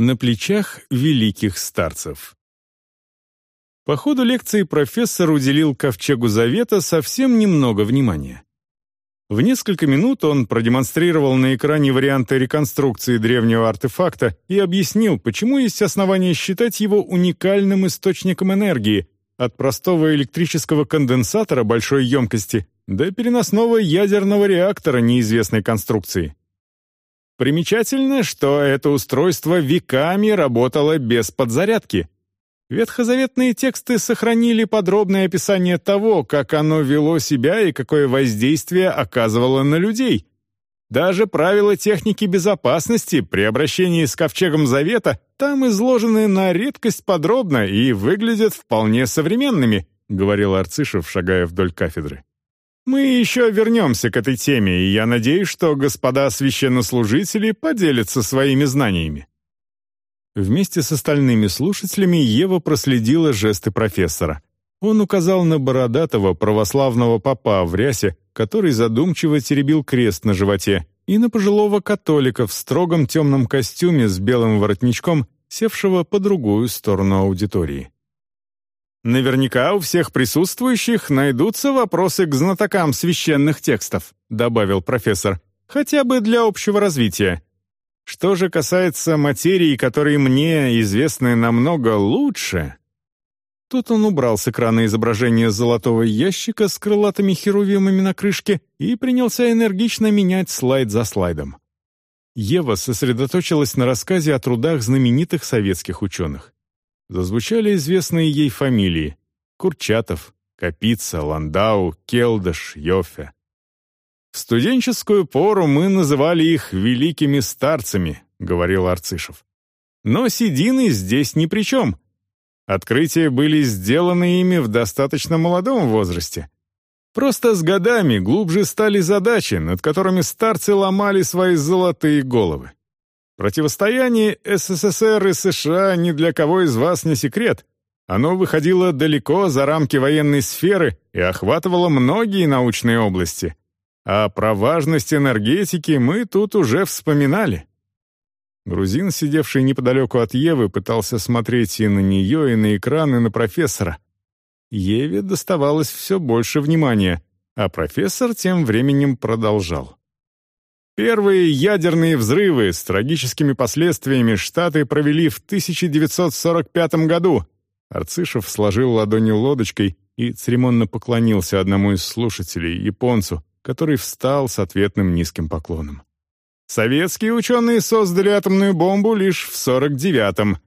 На плечах великих старцев. По ходу лекции профессор уделил Ковчегу Завета совсем немного внимания. В несколько минут он продемонстрировал на экране варианты реконструкции древнего артефакта и объяснил, почему есть основания считать его уникальным источником энергии, от простого электрического конденсатора большой емкости до переносного ядерного реактора неизвестной конструкции. Примечательно, что это устройство веками работало без подзарядки. Ветхозаветные тексты сохранили подробное описание того, как оно вело себя и какое воздействие оказывало на людей. Даже правила техники безопасности при обращении с Ковчегом Завета там изложены на редкость подробно и выглядят вполне современными, говорил Арцишев, шагая вдоль кафедры. Мы еще вернемся к этой теме, и я надеюсь, что господа священнослужители поделятся своими знаниями». Вместе с остальными слушателями Ева проследила жесты профессора. Он указал на бородатого православного попа в рясе, который задумчиво теребил крест на животе, и на пожилого католика в строгом темном костюме с белым воротничком, севшего по другую сторону аудитории. Наверняка у всех присутствующих найдутся вопросы к знатокам священных текстов, добавил профессор, хотя бы для общего развития. Что же касается материи, которые мне известны намного лучше... Тут он убрал с экрана изображение золотого ящика с крылатыми херувимами на крышке и принялся энергично менять слайд за слайдом. Ева сосредоточилась на рассказе о трудах знаменитых советских ученых. Зазвучали известные ей фамилии — Курчатов, Капица, Ландау, Келдыш, Йофе. «В студенческую пору мы называли их великими старцами», — говорил Арцишев. «Но седины здесь ни при чем. Открытия были сделаны ими в достаточно молодом возрасте. Просто с годами глубже стали задачи, над которыми старцы ломали свои золотые головы. Противостояние СССР и США ни для кого из вас не секрет. Оно выходило далеко за рамки военной сферы и охватывало многие научные области. А про важность энергетики мы тут уже вспоминали. Грузин, сидевший неподалеку от Евы, пытался смотреть и на нее, и на экран, и на профессора. Еве доставалось все больше внимания, а профессор тем временем продолжал. Первые ядерные взрывы с трагическими последствиями Штаты провели в 1945 году. Арцишев сложил ладони лодочкой и церемонно поклонился одному из слушателей, японцу, который встал с ответным низким поклоном. Советские ученые создали атомную бомбу лишь в 49-м.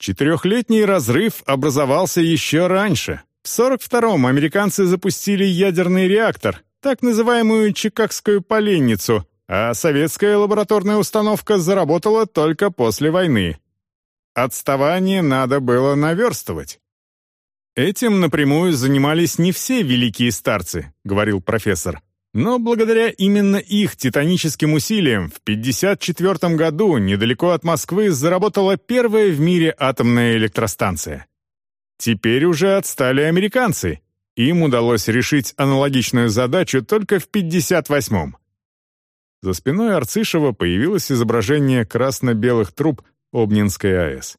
Четырехлетний разрыв образовался еще раньше. В 42-м американцы запустили ядерный реактор, так называемую Чикагскую поленницу, а советская лабораторная установка заработала только после войны. Отставание надо было наверстывать. «Этим напрямую занимались не все великие старцы», — говорил профессор. Но благодаря именно их титаническим усилиям в 1954 году недалеко от Москвы заработала первая в мире атомная электростанция. Теперь уже отстали американцы. Им удалось решить аналогичную задачу только в 1958 за спиной Арцишева появилось изображение красно-белых труб Обнинской АЭС.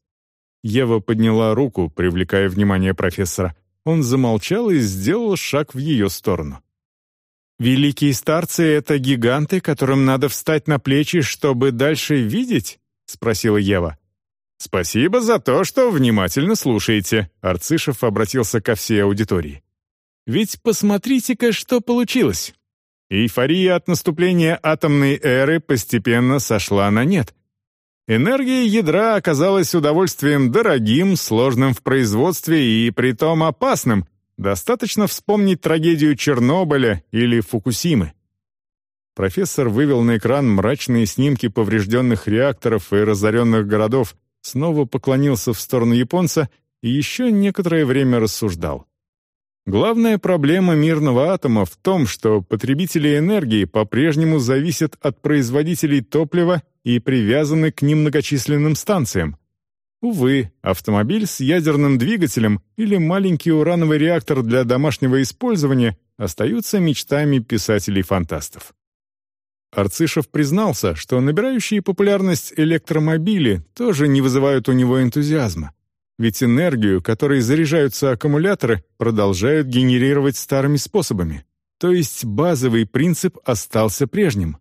Ева подняла руку, привлекая внимание профессора. Он замолчал и сделал шаг в ее сторону. «Великие старцы — это гиганты, которым надо встать на плечи, чтобы дальше видеть?» — спросила Ева. «Спасибо за то, что внимательно слушаете», — Арцишев обратился ко всей аудитории. «Ведь посмотрите-ка, что получилось. Эйфория от наступления атомной эры постепенно сошла на нет. Энергия ядра оказалась удовольствием дорогим, сложным в производстве и притом опасным. Достаточно вспомнить трагедию Чернобыля или Фукусимы. Профессор вывел на экран мрачные снимки поврежденных реакторов и разоренных городов, снова поклонился в сторону японца и еще некоторое время рассуждал. Главная проблема мирного атома в том, что потребители энергии по-прежнему зависят от производителей топлива и привязаны к ним многочисленным станциям. Увы, автомобиль с ядерным двигателем или маленький урановый реактор для домашнего использования остаются мечтами писателей-фантастов. Арцишев признался, что набирающие популярность электромобили тоже не вызывают у него энтузиазма. Ведь энергию, которой заряжаются аккумуляторы, продолжают генерировать старыми способами. То есть базовый принцип остался прежним.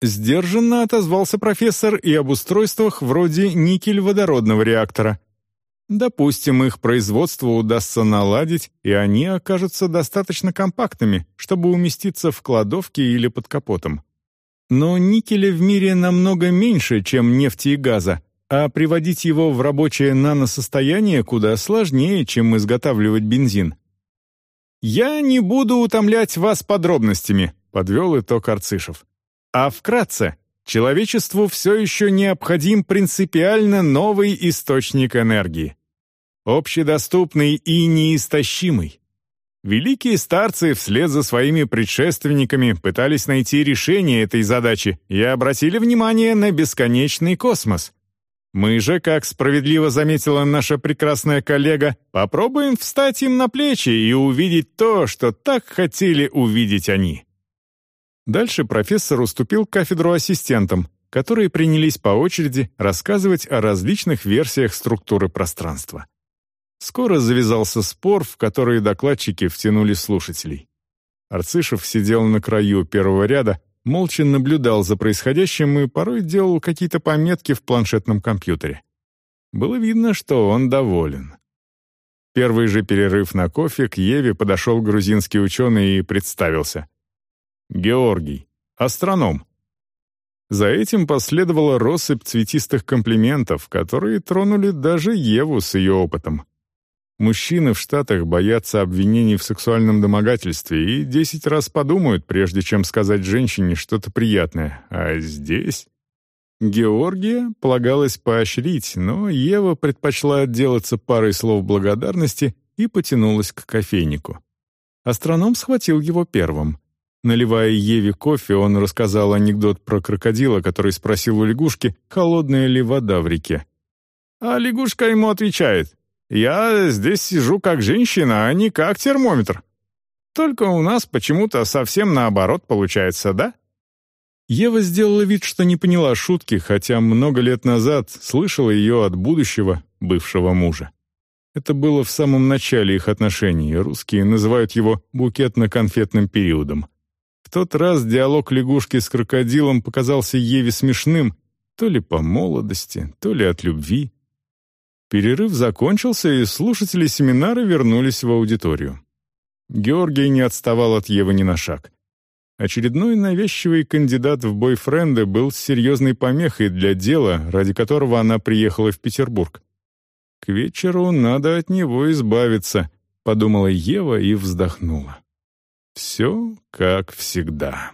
Сдержанно отозвался профессор и об устройствах вроде никель-водородного реактора. Допустим, их производство удастся наладить, и они окажутся достаточно компактными, чтобы уместиться в кладовке или под капотом. Но никеля в мире намного меньше, чем нефти и газа, а приводить его в рабочее наносостояние куда сложнее, чем изготавливать бензин. «Я не буду утомлять вас подробностями», — подвел итог Арцишев. «А вкратце, человечеству все еще необходим принципиально новый источник энергии. Общедоступный и неистощимый. Великие старцы вслед за своими предшественниками пытались найти решение этой задачи и обратили внимание на бесконечный космос. Мы же, как справедливо заметила наша прекрасная коллега, попробуем встать им на плечи и увидеть то, что так хотели увидеть они. Дальше профессор уступил кафедру ассистентам, которые принялись по очереди рассказывать о различных версиях структуры пространства. Скоро завязался спор, в который докладчики втянули слушателей. Арцишев сидел на краю первого ряда, молча наблюдал за происходящим и порой делал какие-то пометки в планшетном компьютере. Было видно, что он доволен. Первый же перерыв на кофе к Еве подошел грузинский ученый и представился. «Георгий, астроном». За этим последовала россыпь цветистых комплиментов, которые тронули даже Еву с ее опытом. Мужчины в Штатах боятся обвинений в сексуальном домогательстве и десять раз подумают, прежде чем сказать женщине что-то приятное. А здесь... Георгия полагалось поощрить, но Ева предпочла отделаться парой слов благодарности и потянулась к кофейнику. Астроном схватил его первым. Наливая Еве кофе, он рассказал анекдот про крокодила, который спросил у лягушки, холодная ли вода в реке. А лягушка ему отвечает, я здесь сижу как женщина, а не как термометр. Только у нас почему-то совсем наоборот получается, да?» Ева сделала вид, что не поняла шутки, хотя много лет назад слышала ее от будущего, бывшего мужа. Это было в самом начале их отношений, русские называют его букетно-конфетным периодом. В тот раз диалог лягушки с крокодилом показался Еве смешным, то ли по молодости, то ли от любви. Перерыв закончился, и слушатели семинара вернулись в аудиторию. Георгий не отставал от Евы ни на шаг. Очередной навязчивый кандидат в бойфренды был серьезной помехой для дела, ради которого она приехала в Петербург. «К вечеру надо от него избавиться», — подумала Ева и вздохнула. «Все как всегда».